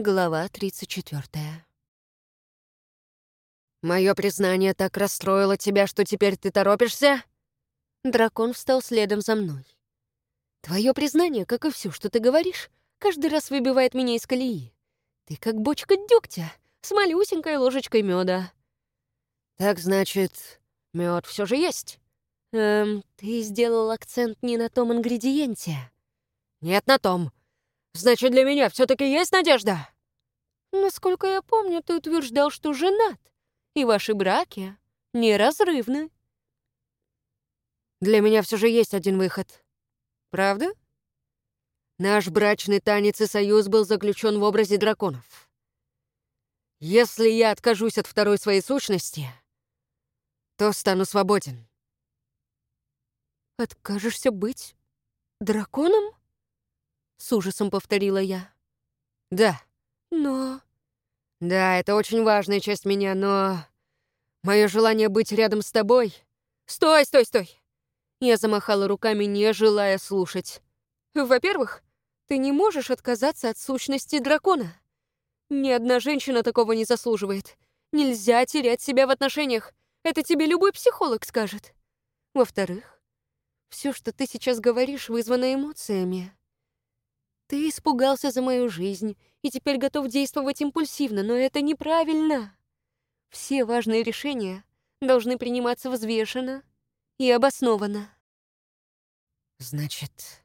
Глава 34. «Мое признание так расстроило тебя, что теперь ты торопишься?» Дракон встал следом за мной. «Твое признание, как и все, что ты говоришь, каждый раз выбивает меня из колеи. Ты как бочка дегтя с малюсенькой ложечкой меда. «Так значит, мед все же есть?» «Эм, ты сделал акцент не на том ингредиенте». «Нет, на том. Значит, для меня все таки есть надежда?» «Насколько я помню, ты утверждал, что женат, и ваши браки неразрывны». «Для меня все же есть один выход. Правда?» Наш брачный танец и союз был заключен в образе драконов. Если я откажусь от второй своей сущности, то стану свободен. «Откажешься быть драконом?» С ужасом повторила я. «Да». «Но...» «Да, это очень важная часть меня, но... Мое желание быть рядом с тобой...» «Стой, стой, стой!» Я замахала руками, не желая слушать. «Во-первых, ты не можешь отказаться от сущности дракона. Ни одна женщина такого не заслуживает. Нельзя терять себя в отношениях. Это тебе любой психолог скажет. Во-вторых, все, что ты сейчас говоришь, вызвано эмоциями. Ты испугался за мою жизнь и теперь готов действовать импульсивно, но это неправильно. Все важные решения должны приниматься взвешенно и обоснованно. Значит,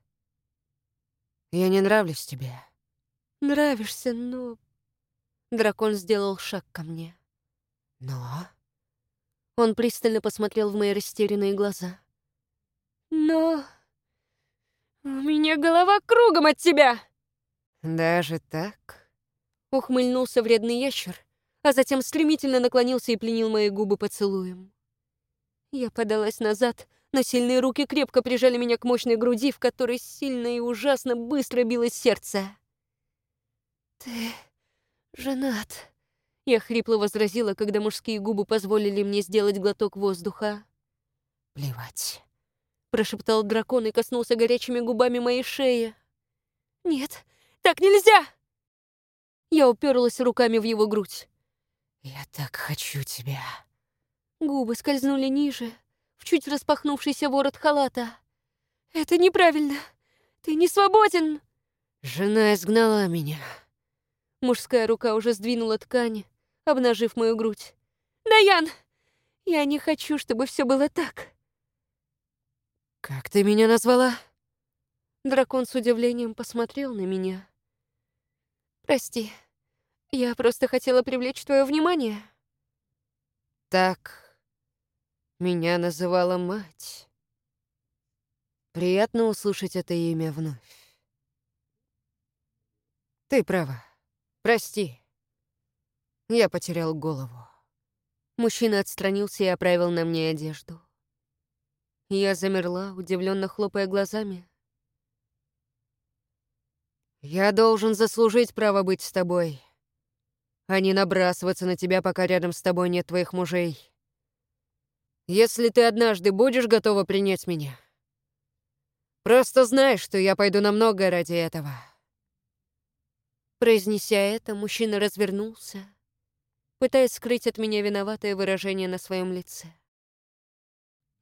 я не нравлюсь тебе? Нравишься, но... Дракон сделал шаг ко мне. Но... Он пристально посмотрел в мои растерянные глаза. Но... У меня голова кругом от тебя! Даже так? Ухмыльнулся вредный ящер, а затем стремительно наклонился и пленил мои губы поцелуем. Я подалась назад, но сильные руки крепко прижали меня к мощной груди, в которой сильно и ужасно быстро билось сердце. «Ты женат», — я хрипло возразила, когда мужские губы позволили мне сделать глоток воздуха. «Плевать», — прошептал дракон и коснулся горячими губами моей шеи. «Нет, так нельзя!» Я уперлась руками в его грудь. «Я так хочу тебя». Губы скользнули ниже, в чуть распахнувшийся ворот халата. «Это неправильно! Ты не свободен!» «Жена изгнала меня». Мужская рука уже сдвинула ткань, обнажив мою грудь. «Даян! Я не хочу, чтобы все было так!» «Как ты меня назвала?» Дракон с удивлением посмотрел на меня. «Прости, я просто хотела привлечь твое внимание». «Так меня называла мать. Приятно услышать это имя вновь. Ты права. Прости. Я потерял голову. Мужчина отстранился и оправил на мне одежду. Я замерла, удивленно хлопая глазами. «Я должен заслужить право быть с тобой, а не набрасываться на тебя, пока рядом с тобой нет твоих мужей. Если ты однажды будешь готова принять меня, просто знай, что я пойду на многое ради этого». Произнеся это, мужчина развернулся, пытаясь скрыть от меня виноватое выражение на своем лице.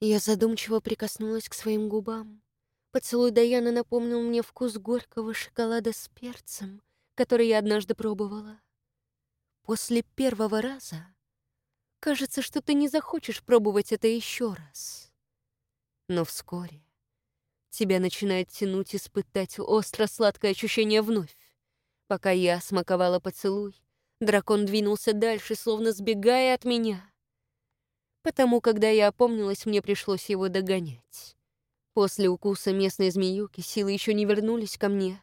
Я задумчиво прикоснулась к своим губам. Поцелуй Даяна напомнил мне вкус горького шоколада с перцем, который я однажды пробовала. После первого раза Кажется, что ты не захочешь пробовать это еще раз. Но вскоре тебя начинает тянуть испытать остро-сладкое ощущение вновь. Пока я смаковала поцелуй, дракон двинулся дальше, словно сбегая от меня. Потому, когда я опомнилась, мне пришлось его догонять. После укуса местной змеюки силы еще не вернулись ко мне,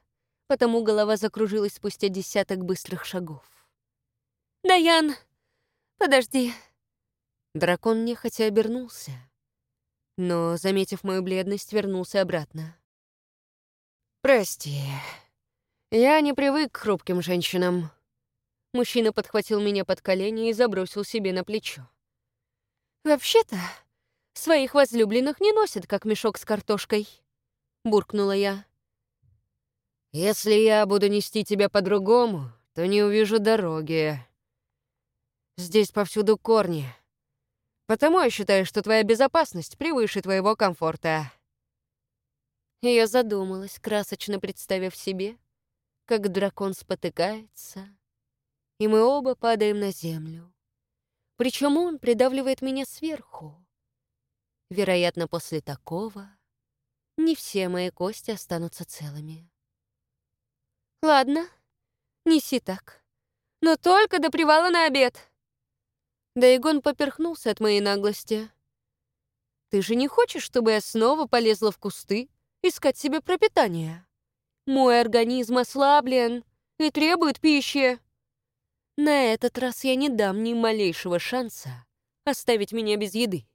потому голова закружилась спустя десяток быстрых шагов. «Даян, подожди!» Дракон нехотя обернулся, но, заметив мою бледность, вернулся обратно. «Прости, я не привык к хрупким женщинам». Мужчина подхватил меня под колени и забросил себе на плечо. «Вообще-то, своих возлюбленных не носят, как мешок с картошкой», — буркнула я. «Если я буду нести тебя по-другому, то не увижу дороги. Здесь повсюду корни. Потому я считаю, что твоя безопасность превыше твоего комфорта. Я задумалась, красочно представив себе, как дракон спотыкается, и мы оба падаем на землю. Причем он придавливает меня сверху. Вероятно, после такого не все мои кости останутся целыми. Ладно, неси так. Но только до привала на обед. Дайгон поперхнулся от моей наглости. Ты же не хочешь, чтобы я снова полезла в кусты искать себе пропитание? Мой организм ослаблен и требует пищи. На этот раз я не дам ни малейшего шанса оставить меня без еды.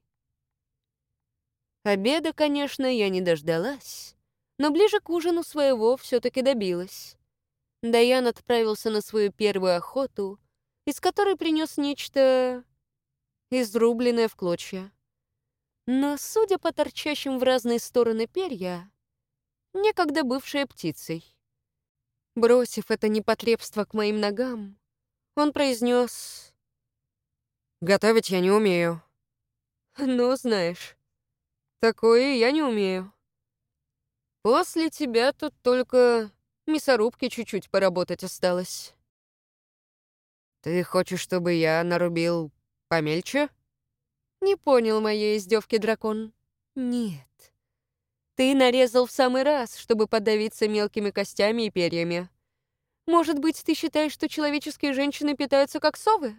Обеда, конечно, я не дождалась, но ближе к ужину своего все таки добилась. Даян отправился на свою первую охоту, из которой принес нечто изрубленное в клочья. Но, судя по торчащим в разные стороны перья, некогда бывшая птицей. Бросив это непотребство к моим ногам, он произнес: «Готовить я не умею». «Ну, знаешь, Такое я не умею. После тебя тут только мясорубки чуть-чуть поработать осталось. Ты хочешь, чтобы я нарубил помельче? Не понял моей издевки дракон. Нет. Ты нарезал в самый раз, чтобы подавиться мелкими костями и перьями. Может быть, ты считаешь, что человеческие женщины питаются как совы?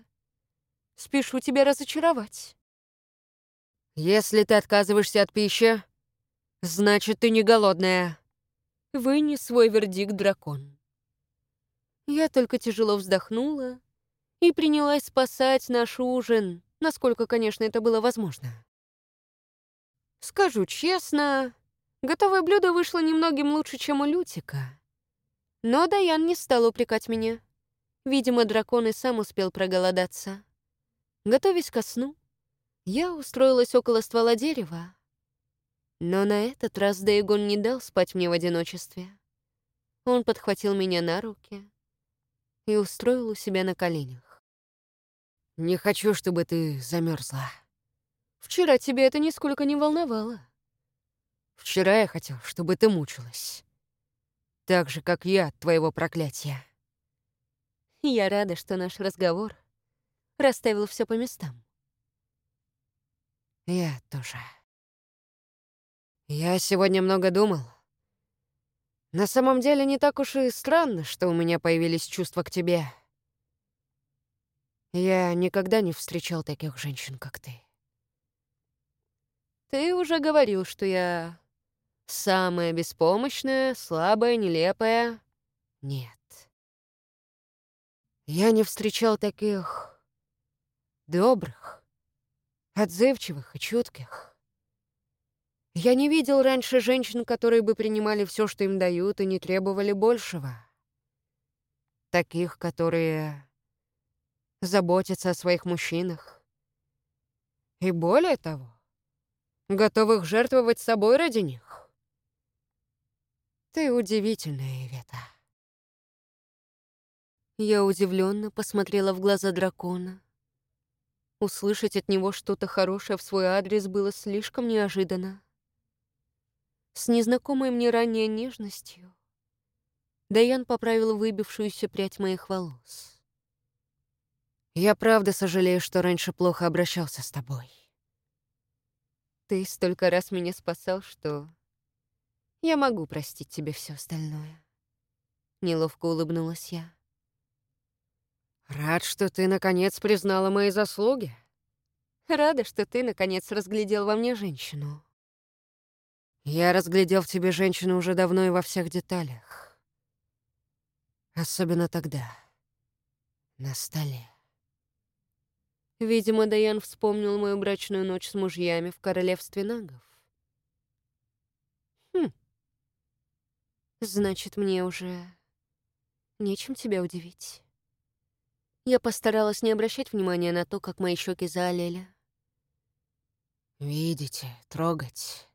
Спешу тебя разочаровать. «Если ты отказываешься от пищи, значит, ты не голодная». Вынес свой вердикт дракон. Я только тяжело вздохнула и принялась спасать наш ужин, насколько, конечно, это было возможно. Скажу честно, готовое блюдо вышло немногим лучше, чем у Лютика. Но Даян не стал упрекать меня. Видимо, дракон и сам успел проголодаться. Готовясь ко сну, я устроилась около ствола дерева. Но на этот раз Дейгон не дал спать мне в одиночестве. Он подхватил меня на руки и устроил у себя на коленях. «Не хочу, чтобы ты замерзла. Вчера тебя это нисколько не волновало. Вчера я хотел, чтобы ты мучилась. Так же, как я от твоего проклятия. Я рада, что наш разговор расставил все по местам. Я тоже. Я сегодня много думал. На самом деле не так уж и странно, что у меня появились чувства к тебе. Я никогда не встречал таких женщин, как ты. Ты уже говорил, что я самая беспомощная, слабая, нелепая. Нет. Я не встречал таких добрых, отзывчивых и чутких. Я не видел раньше женщин, которые бы принимали все, что им дают, и не требовали большего. Таких, которые заботятся о своих мужчинах. И более того, готовых жертвовать собой ради них. Ты удивительная, Ивета. Я удивленно посмотрела в глаза дракона. Услышать от него что-то хорошее в свой адрес было слишком неожиданно. С незнакомой мне ранее нежностью Даян поправил выбившуюся прядь моих волос. «Я правда сожалею, что раньше плохо обращался с тобой. Ты столько раз меня спасал, что я могу простить тебе все остальное». Неловко улыбнулась я. «Рад, что ты, наконец, признала мои заслуги. Рада, что ты, наконец, разглядел во мне женщину. Я разглядел в тебе женщину уже давно и во всех деталях. Особенно тогда, на столе. Видимо, Даян вспомнил мою брачную ночь с мужьями в королевстве нагов. Значит, мне уже нечем тебя удивить. Я постаралась не обращать внимания на то, как мои щеки заолели. Видите, трогать.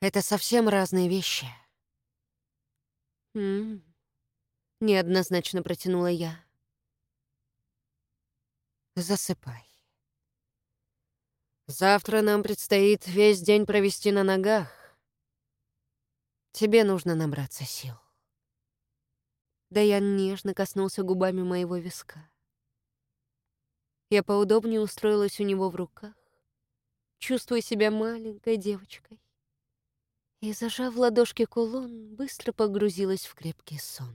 Это совсем разные вещи. М -м -м. неоднозначно протянула я. Засыпай. Завтра нам предстоит весь день провести на ногах. Тебе нужно набраться сил. Даян нежно коснулся губами моего виска. Я поудобнее устроилась у него в руках, чувствуя себя маленькой девочкой. И, зажав в ладошке кулон, быстро погрузилась в крепкий сон.